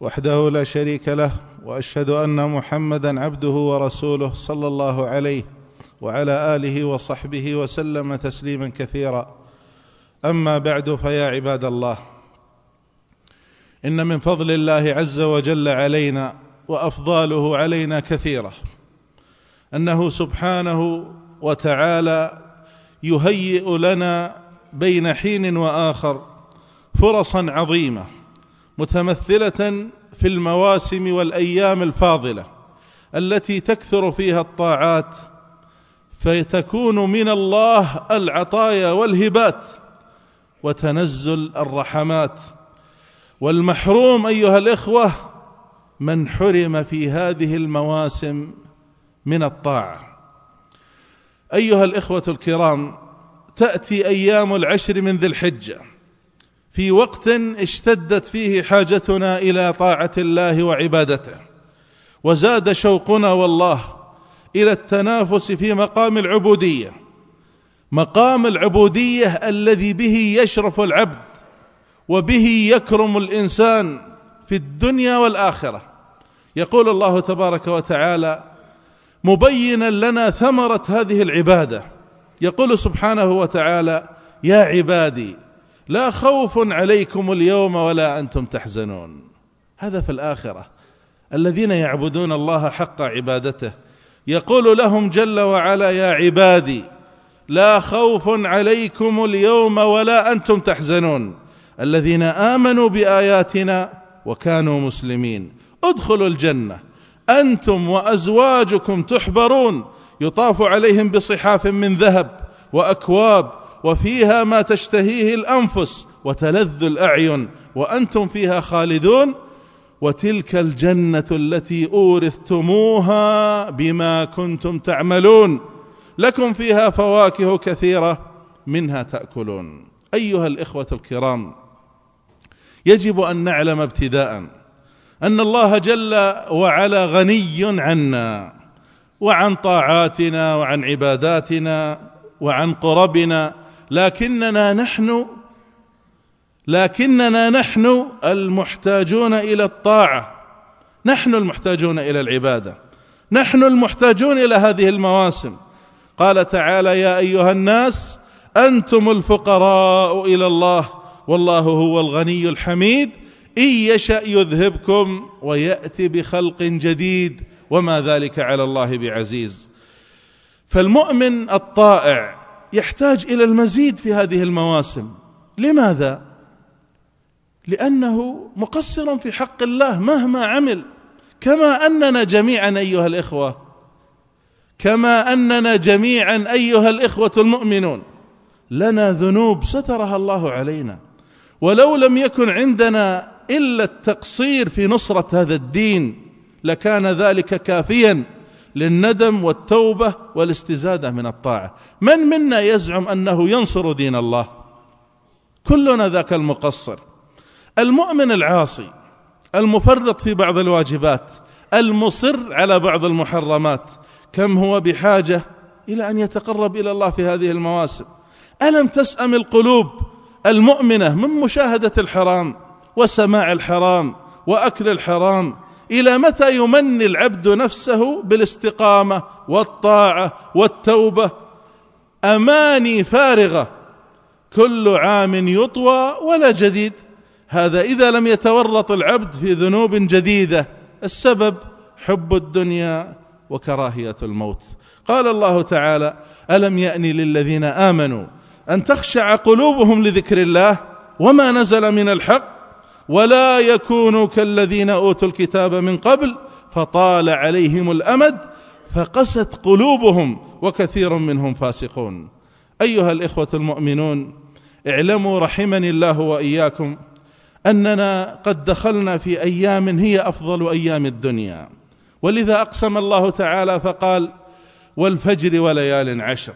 وحده لا شريك له وأشهد أن محمدا عبده ورسوله صلى الله عليه وعلى آله وصحبه وسلم تسليما كثيرا. أما بعد فيا عباد الله إن من فضل الله عز وجل علينا وأفضاله علينا كثيرة أنه سبحانه وتعالى يهيئ لنا بين حين وآخر فرصا عظيمة متمثلة في المواسم والأيام الفاضلة التي تكثر فيها الطاعات فتكون من الله العطايا والهبات وتنزل الرحمات. والمحروم أيها الإخوة من حرم في هذه المواسم من الطاعة. أيها الإخوة الكرام تأتي أيام العشر من ذي الحجة. في وقت اشتدت فيه حاجتنا إلى طاعة الله وعبادته. وزاد شوقنا والله إلى التنافس في مقام العبودية. مقام العبودية الذي به يشرف العبد وبه يكرم الإنسان في الدنيا والآخرة. يقول الله تبارك وتعالى مبينا لنا ثمرة هذه العبادة. يقول سبحانه وتعالى يا عبادي لا خوف عليكم اليوم ولا أنتم تحزنون. هذا في الآخرة. الذين يعبدون الله حق عبادته يقول لهم جل وعلا يا عبادي لا خوف عليكم اليوم ولا أنتم تحزنون. الذين آمنوا بآياتنا وكانوا مسلمين. ادخلوا الجنة. أنتم وأزواجكم تحبرون. يطاف عليهم بصحاف من ذهب وأكواب وفيها ما تشتهيه الأنفس وتلذ الأعين وأنتم فيها خالدون وتلك الجنة التي أورثتموها بما كنتم تعملون لكم فيها فواكه كثيرة منها تأكلون أيها الإخوة الكرام يجب أن نعلم ابتداء أن الله جل وعلا غني عنا وعن طاعاتنا وعن عباداتنا وعن قربنا لكننا نحن لكننا نحن المحتاجون إلى الطاعة. نحن المحتاجون إلى العبادة. نحن المحتاجون إلى هذه المواسم. قال تعالى يا أيها الناس أنتم الفقراء إلى الله والله هو الغني الحميد. إن يشأ يذهبكم ويأتي بخلق جديد وما ذلك على الله بعزيز. فالمؤمن الطائع يحتاج إلى المزيد في هذه المواسم. لماذا؟ لأنه مقصر في حق الله مهما عمل. كما أننا جميعا أيها الإخوة كما أننا جميعا أيها الإخوة المؤمنون لنا ذنوب سترها الله علينا. ولو لم يكن عندنا إلا التقصير في نصرة هذا الدين لكان ذلك كافيا. للندم والتوبة والاستزادة من الطاعة. من منا يزعم أنه ينصر دين الله؟ كلنا ذاك المقصر. المؤمن العاصي المفرط في بعض الواجبات المصر على بعض المحرمات. كم هو بحاجة إلى أن يتقرب إلى الله في هذه المواسم؟ ألم تسأم القلوب المؤمنة من مشاهدة الحرام وسماع الحرام وأكل الحرام إلى متى يمني العبد نفسه بالاستقامة والطاعة والتوبة؟ أماني فارغة. كل عام يطوى ولا جديد. هذا إذا لم يتورط العبد في ذنوب جديدة. السبب حب الدنيا وكراهية الموت. قال الله تعالى ألم يان للذين آمنوا أن تخشع قلوبهم لذكر الله وما نزل من الحق ولا يكونوا كالذين أوتوا الكتاب من قبل فطال عليهم الأمد فقست قلوبهم وكثير منهم فاسقون. أيها الإخوة المؤمنون اعلموا رحمني الله وإياكم أننا قد دخلنا في أيام هي أفضل أيام الدنيا. ولذا أقسم الله تعالى فقال والفجر وليال عشر.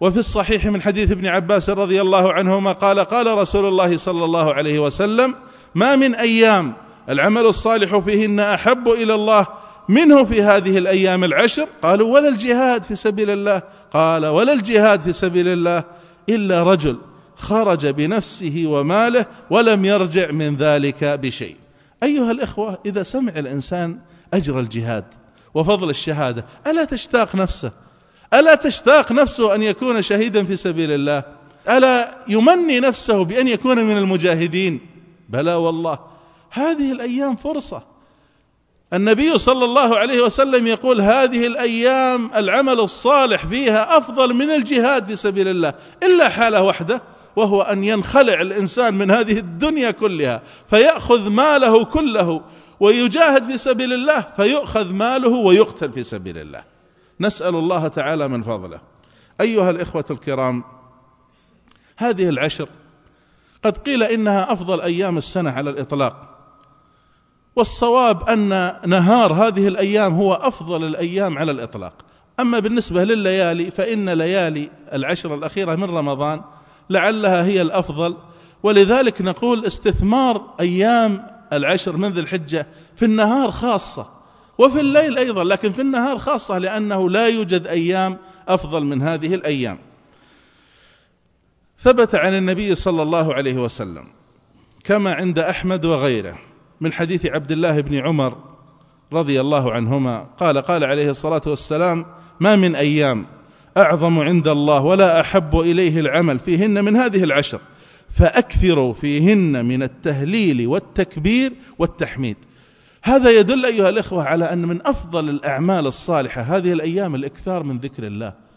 وفي الصحيح من حديث ابن عباس رضي الله عنهما قال قال رسول الله صلى الله عليه وسلم ما من أيام العمل الصالح فيهن أحب إلى الله منه في هذه الأيام العشر؟ قالوا ولا الجهاد في سبيل الله. قال ولا الجهاد في سبيل الله إلا رجل خرج بنفسه وماله ولم يرجع من ذلك بشيء. أيها الإخوة إذا سمع الإنسان أجر الجهاد وفضل الشهادة ألا تشتاق نفسه؟ ألا تشتاق نفسه أن يكون شهيدا في سبيل الله؟ ألا يمني نفسه بأن يكون من المجاهدين؟ بلى والله. هذه الأيام فرصة. النبي صلى الله عليه وسلم يقول هذه الأيام العمل الصالح فيها أفضل من الجهاد في سبيل الله إلا حالة واحدة وهو أن ينخلع الإنسان من هذه الدنيا كلها فيأخذ ماله كله ويجاهد في سبيل الله فيؤخذ ماله ويقتل في سبيل الله. نسأل الله تعالى من فضله. أيها الإخوة الكرام هذه العشر قد قيل إنها أفضل أيام السنة على الإطلاق. والصواب أن نهار هذه الأيام هو أفضل الأيام على الإطلاق. أما بالنسبة لليالي فإن ليالي العشر الأخيرة من رمضان لعلها هي الأفضل. ولذلك نقول استثمار أيام العشر من ذي الحجة في النهار خاصة وفي الليل أيضا لكن في النهار خاصة لأنه لا يوجد أيام أفضل من هذه الأيام. ثبت عن النبي صلى الله عليه وسلم كما عند أحمد وغيره من حديث عبد الله بن عمر رضي الله عنهما قال قال عليه الصلاة والسلام ما من أيام أعظم عند الله ولا أحب إليه العمل فيهن من هذه العشر فأكثروا فيهن من التهليل والتكبير والتحميد. هذا يدل أيها الإخوة على أن من أفضل الأعمال الصالحة هذه الأيام الإكثار من ذكر الله.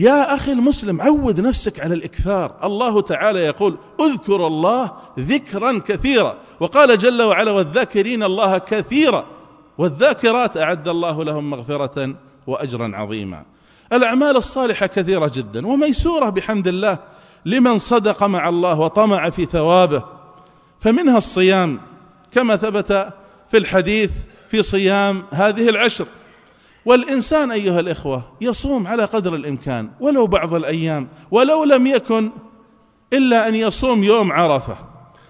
يا أخي المسلم عود نفسك على الإكثار. الله تعالى يقول اذكر الله ذكرا كثيرا. وقال جل وعلا والذاكرين الله كثيرا. والذاكرات أعد الله لهم مغفرة واجرا عظيما. الأعمال الصالحة كثيرة جدا وميسورة بحمد الله لمن صدق مع الله وطمع في ثوابه. فمنها الصيام كما ثبت في الحديث في صيام هذه العشر. والإنسان أيها الإخوة يصوم على قدر الإمكان ولو بعض الأيام ولو لم يكن إلا أن يصوم يوم عرفة.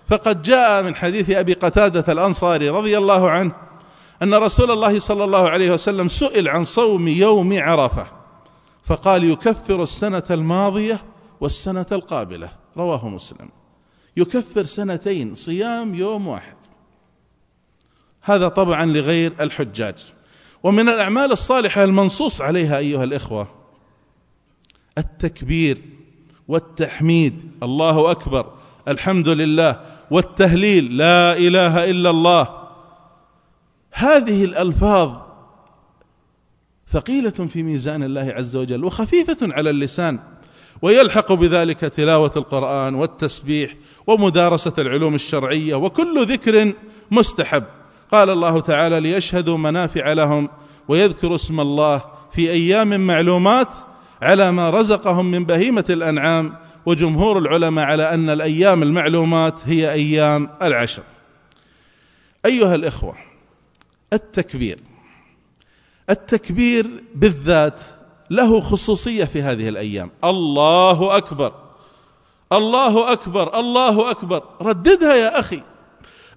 فقد جاء من حديث أبي قتادة الأنصاري رضي الله عنه أن رسول الله صلى الله عليه وسلم سئل عن صوم يوم عرفة فقال يكفر السنة الماضية والسنة القابلة. رواه مسلم. يكفر سنتين صيام يوم واحد. هذا طبعا لغير الحجاج. ومن الأعمال الصالحة المنصوص عليها أيها الإخوة التكبير والتحميد الله أكبر الحمد لله والتهليل لا إله إلا الله. هذه الألفاظ ثقيلة في ميزان الله عز وجل وخفيفة على اللسان ويلحق بذلك تلاوة القرآن والتسبيح ومدارسة العلوم الشرعية وكل ذكر مستحب. قال الله تعالى ليشهدوا منافع لهم ويذكروا اسم الله في أيام معلومات على ما رزقهم من بهيمة الأنعام وجمهور العلماء على أن الأيام المعلومات هي أيام العشر. أيها الإخوة التكبير التكبير بالذات له خصوصية في هذه الأيام. الله أكبر الله أكبر الله أكبر. رددها يا أخي.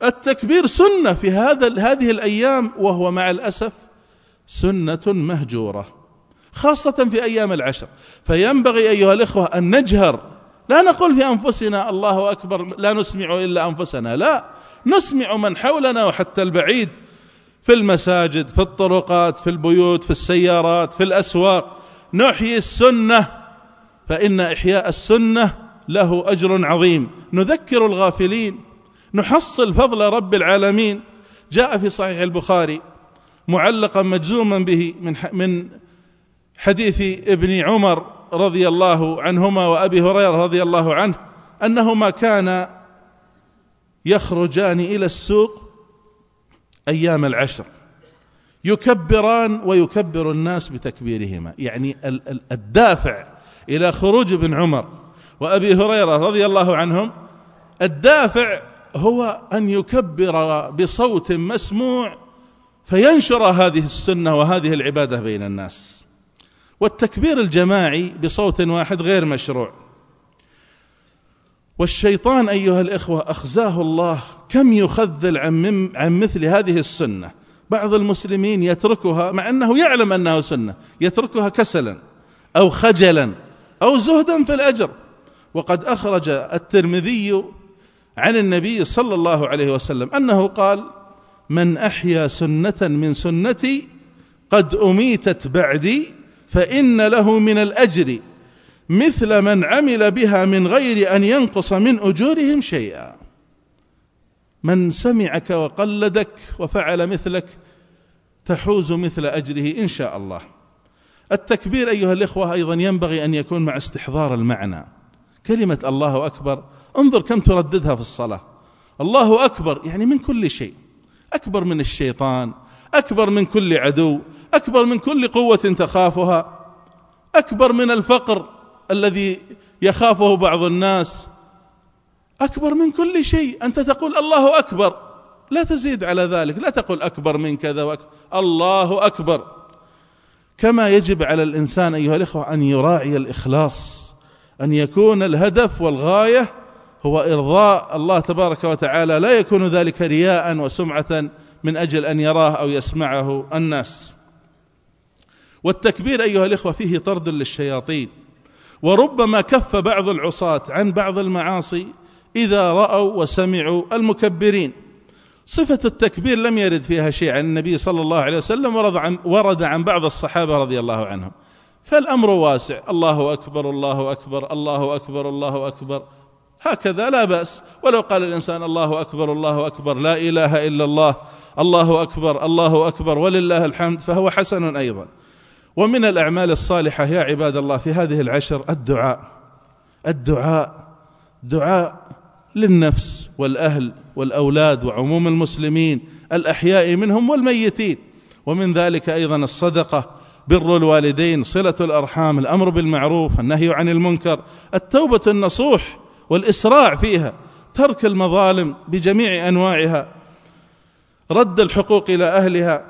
التكبير سنة في هذا هذه الأيام وهو مع الأسف سنة مهجورة خاصة في أيام العشر. فينبغي أيها الإخوة أن نجهر. لا نقول في أنفسنا الله أكبر لا نسمع إلا أنفسنا لا. نسمع من حولنا وحتى البعيد في المساجد في الطرقات في البيوت في السيارات في الأسواق. نحيي السنة فإن إحياء السنة له أجر عظيم. نذكر الغافلين. نحصل فضل رب العالمين. جاء في صحيح البخاري معلقا مجزوما به من من حديث ابن عمر رضي الله عنهما وأبي هريرة رضي الله عنه أنهما كانا يخرجان إلى السوق أيام العشر. يكبران ويكبر الناس بتكبيرهما. يعني الدافع إلى خروج ابن عمر وأبي هريرة رضي الله عنهم الدافع هو أن يكبر بصوت مسموع فينشر هذه السنة وهذه العبادة بين الناس. والتكبير الجماعي بصوت واحد غير مشروع. والشيطان أيها الإخوة أخزاه الله كم يخذل عن عن مثل هذه السنة. بعض المسلمين يتركها مع أنه يعلم أنها سنة يتركها كسلا أو خجلا أو زهدا في الأجر. وقد أخرج الترمذي عن النبي صلى الله عليه وسلم أنه قال من أحيا سنة من سنتي قد أميتت بعدي فإن له من الأجر مثل من عمل بها من غير أن ينقص من أجورهم شيئا. من سمعك وقلدك وفعل مثلك تحوز مثل أجره إن شاء الله. التكبير أيها الإخوة أيضا ينبغي أن يكون مع استحضار المعنى. كلمة الله أكبر انظر كم ترددها في الصلاة. الله أكبر يعني من كل شيء. أكبر من الشيطان أكبر من كل عدو أكبر من كل قوة تخافها أكبر من الفقر الذي يخافه بعض الناس. أكبر من كل شيء. أنت تقول الله أكبر. لا تزيد على ذلك. لا تقول أكبر من كذا وأكبر. الله أكبر. كما يجب على الإنسان أيها الإخوة أن يراعي الإخلاص أن يكون الهدف والغاية هو إرضاء الله تبارك وتعالى لا يكون ذلك رياء وسمعة من أجل أن يراه أو يسمعه الناس. والتكبير أيها الإخوة فيه طرد للشياطين. وربما كف بعض العصاة عن بعض المعاصي إذا رأوا وسمعوا المكبرين. صفة التكبير لم يرد فيها شيء عن النبي صلى الله عليه وسلم ورد عن, ورد عن بعض الصحابة رضي الله عنهم. فالأمر واسع. الله أكبر الله أكبر الله أكبر الله أكبر. هكذا لا بأس. ولو قال الإنسان الله أكبر الله أكبر لا إله إلا الله الله أكبر الله أكبر ولله الحمد فهو حسن أيضا. ومن الأعمال الصالحة يا عباد الله في هذه العشر الدعاء. الدعاء دعاء للنفس والأهل والأولاد وعموم المسلمين الأحياء منهم والميتين. ومن ذلك أيضا الصدقة بر الوالدين صلة الأرحام الأمر بالمعروف النهي عن المنكر التوبة النصوح والإسراع فيها ترك المظالم بجميع أنواعها رد الحقوق إلى أهلها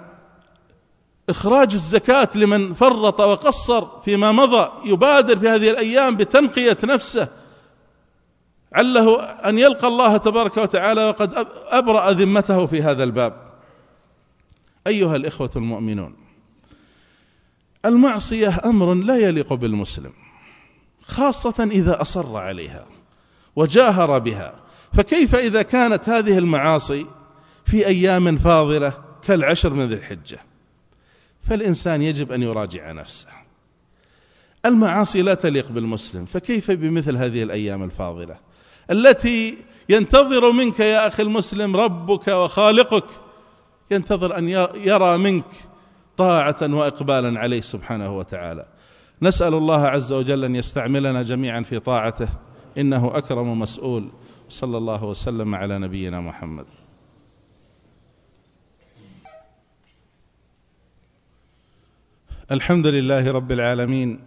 إخراج الزكاة لمن فرط وقصر فيما مضى يبادر في هذه الأيام بتنقية نفسه. عله أن يلقى الله تبارك وتعالى وقد أبرأ ذمته في هذا الباب. أيها الإخوة المؤمنون المعصية أمر لا يليق بالمسلم خاصة إذا أصر عليها. وجاهر بها. فكيف إذا كانت هذه المعاصي في أيام فاضلة كالعشر من ذي الحجة؟ فالإنسان يجب أن يراجع نفسه. المعاصي لا تليق بالمسلم فكيف بمثل هذه الأيام الفاضلة؟ التي ينتظر منك يا أخي المسلم ربك وخالقك ينتظر أن يرى منك طاعة وإقبالا عليه سبحانه وتعالى. نسأل الله عز وجل أن يستعملنا جميعا في طاعته. إنه أكرم مسؤول. صلى الله وسلم على نبينا محمد. الحمد لله رب العالمين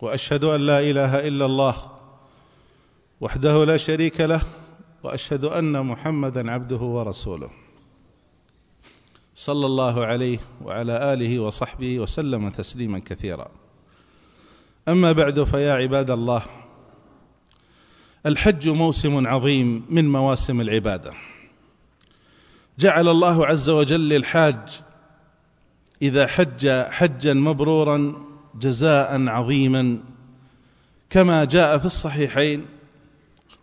وأشهد أن لا إله إلا الله وحده لا شريك له وأشهد أن محمدا عبده ورسوله. صلى الله عليه وعلى آله وصحبه وسلم تسليما كثيرا. أما بعد فيا عباد الله الحج موسم عظيم من مواسم العبادة. جعل الله عز وجل للحاج إذا حج حجا مبرورا جزاء عظيما. كما جاء في الصحيحين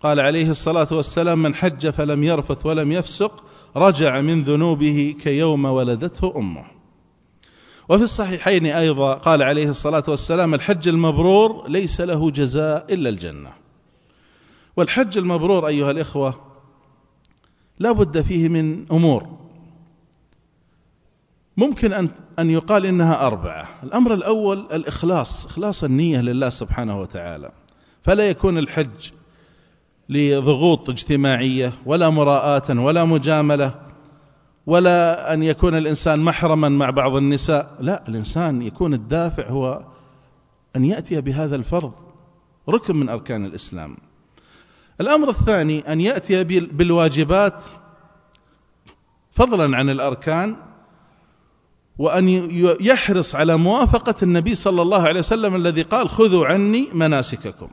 قال عليه الصلاة والسلام من حج فلم يرفث ولم يفسق رجع من ذنوبه كيوم ولدته أمه. وفي الصحيحين أيضا قال عليه الصلاة والسلام الحج المبرور ليس له جزاء إلا الجنة. والحج المبرور أيها الإخوة لا بد فيه من أمور. ممكن ان أن يقال إنها أربعة. الأمر الأول الإخلاص إخلاص النية لله سبحانه وتعالى. فلا يكون الحج لضغوط اجتماعية ولا مراءة ولا مجاملة ولا أن يكون الإنسان محرما مع بعض النساء. لا الإنسان يكون الدافع هو أن يأتي بهذا الفرض ركن من أركان الإسلام. الأمر الثاني أن يأتي بالواجبات فضلا عن الأركان وأن يحرص على موافقة النبي صلى الله عليه وسلم الذي قال خذوا عني مناسككم.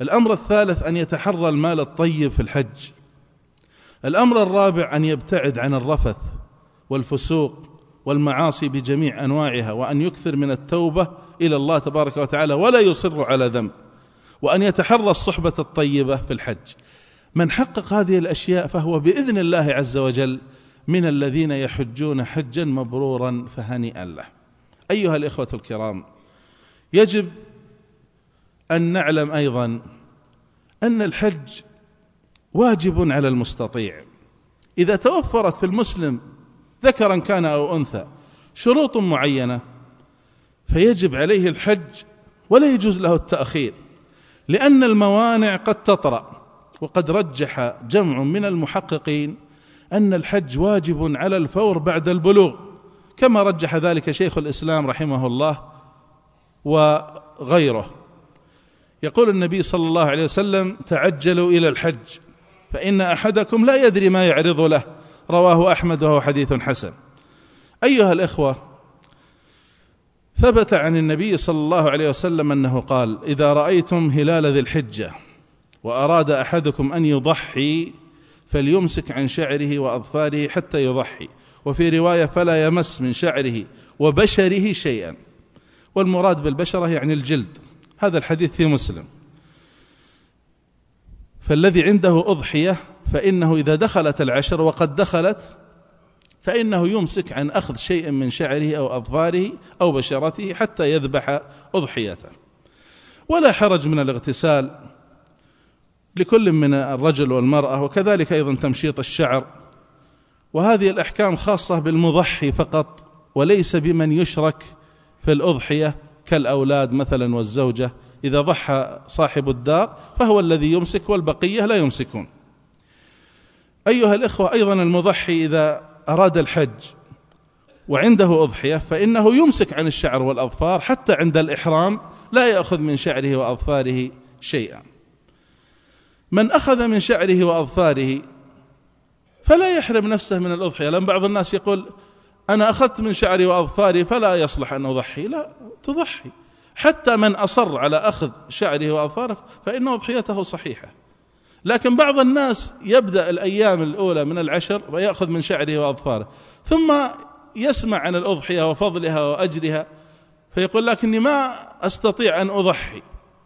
الأمر الثالث أن يتحرى المال الطيب في الحج. الأمر الرابع أن يبتعد عن الرفث والفسوق والمعاصي بجميع أنواعها وأن يكثر من التوبة إلى الله تبارك وتعالى ولا يصر على ذنب. وأن يتحرى الصحبة الطيبة في الحج. من حقق هذه الأشياء فهو بإذن الله عز وجل من الذين يحجون حجا مبرورا فهنيئا له. أيها الإخوة الكرام يجب أن نعلم أيضا أن الحج واجب على المستطيع. إذا توفرت في المسلم ذكرا كان أو أنثى شروط معينة فيجب عليه الحج ولا يجوز له التأخير. لأن الموانع قد تطرأ وقد رجح جمع من المحققين أن الحج واجب على الفور بعد البلوغ. كما رجح ذلك شيخ الإسلام رحمه الله وغيره. يقول النبي صلى الله عليه وسلم تعجلوا إلى الحج فإن أحدكم لا يدري ما يعرض له. رواه أحمد وهو حديث حسن. أيها الإخوة ثبت عن النبي صلى الله عليه وسلم أنه قال إذا رأيتم هلال ذي الحجة وأراد أحدكم أن يضحي فليمسك عن شعره وأظفاره حتى يضحي وفي رواية فلا يمس من شعره وبشره شيئا. والمراد بالبشرة يعني الجلد هذا الحديث في مسلم. فالذي عنده أضحية فإنه إذا دخلت العشر وقد دخلت فإنه يمسك عن أخذ شيء من شعره أو أظفاره أو بشرته حتى يذبح اضحيته ولا حرج من الاغتسال لكل من الرجل والمرأة وكذلك أيضا تمشيط الشعر. وهذه الأحكام خاصة بالمضحي فقط وليس بمن يشرك في الأضحية كالأولاد مثلا والزوجة. إذا ضحى صاحب الدار فهو الذي يمسك والبقية لا يمسكون. أيها الإخوة أيضا المضحي إذا أراد الحج وعنده أضحية فإنه يمسك عن الشعر والأظفار حتى عند الإحرام لا يأخذ من شعره وأظفاره شيئا. من أخذ من شعره وأظفاره فلا يحرم نفسه من الأضحية. لأن بعض الناس يقول أنا أخذت من شعري وأظفاري فلا يصلح أن أضحي. لا تضحي. حتى من أصر على أخذ شعره وأظفاره فإن أضحيته صحيحة. لكن بعض الناس يبدأ الأيام الأولى من العشر ويأخذ من شعره وأظفاره ثم يسمع عن الأضحية وفضلها وأجرها فيقول لكني ما أستطيع أن أضحي.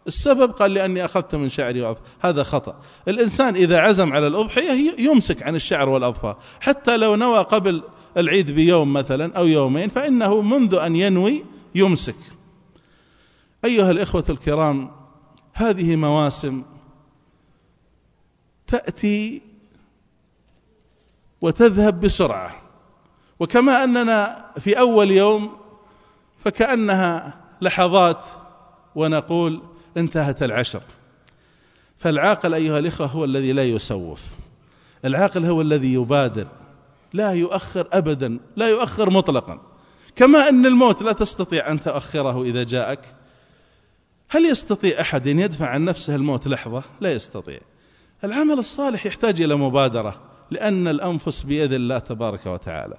السبب قال لاني أخذت من شعري واظفار هذا خطأ. الإنسان إذا عزم على الأضحية يمسك عن الشعر والأظفار. حتى لو نوى قبل العيد بيوم مثلا أو يومين فإنه منذ أن ينوي يمسك. أيها الإخوة الكرام هذه مواسم تأتي وتذهب بسرعة. وكما أننا في أول يوم فكأنها لحظات ونقول انتهت العشر. فالعاقل أيها الإخوة هو الذي لا يسوف. العاقل هو الذي يبادر. لا يؤخر ابدا لا يؤخر مطلقا. كما أن الموت لا تستطيع أن تؤخره إذا جاءك. هل يستطيع أحد أن يدفع عن نفسه الموت لحظة؟ لا يستطيع. العمل الصالح يحتاج إلى مبادرة لأن الأنفس بيد الله تبارك وتعالى.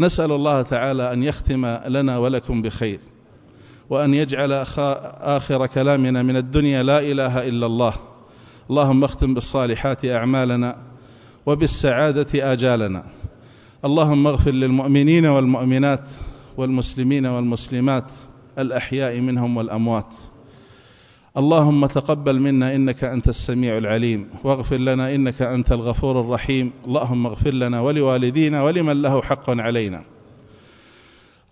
نسأل الله تعالى أن يختم لنا ولكم بخير وأن يجعل آخر كلامنا من الدنيا لا إله إلا الله. اللهم اختم بالصالحات أعمالنا وبالسعادة آجالنا. اللهم اغفر للمؤمنين والمؤمنات والمسلمين والمسلمات الأحياء منهم والأموات. اللهم تقبل منا إنك أنت السميع العليم واغفر لنا إنك أنت الغفور الرحيم. اللهم اغفر لنا ولوالدينا ولمن له حق علينا.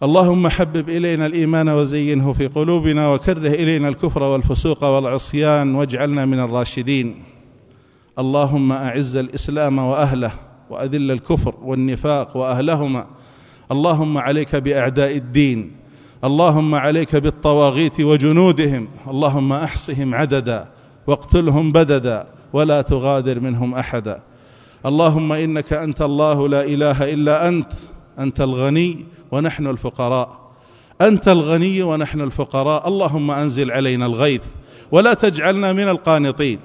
اللهم حبب إلينا الإيمان وزينه في قلوبنا وكره إلينا الكفر والفسوق والعصيان واجعلنا من الراشدين. اللهم أعز الإسلام وأهله وأذل الكفر والنفاق وأهلهما. اللهم عليك بأعداء الدين اللهم عليك بالطواغيت وجنودهم اللهم أحصهم عددا واقتلهم بددا ولا تغادر منهم أحدا. اللهم إنك أنت الله لا إله إلا أنت أنت الغني ونحن الفقراء. أنت الغني ونحن الفقراء اللهم أنزل علينا الغيث ولا تجعلنا من القانطين.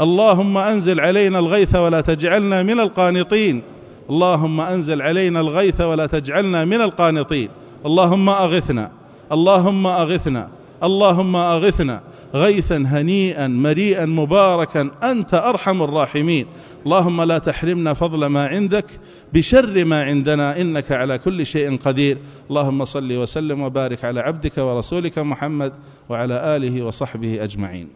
اللهم أنزل علينا الغيث ولا تجعلنا من القانطين. اللهم أنزل علينا الغيث ولا تجعلنا من القانطين. اللهم أغثنا اللهم أغثنا اللهم أغثنا. غيثا هنيئا مريئا مباركا. أنت أرحم الراحمين. اللهم لا تحرمنا فضل ما عندك بشر ما عندنا. إنك على كل شيء قدير. اللهم صل وسلم وبارك على عبدك ورسولك محمد وعلى آله وصحبه أجمعين.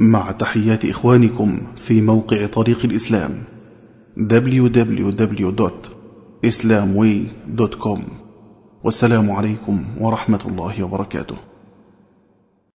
مع تحيات إخوانكم في موقع طريق الإسلام www.islamway.com والسلام عليكم ورحمة الله وبركاته.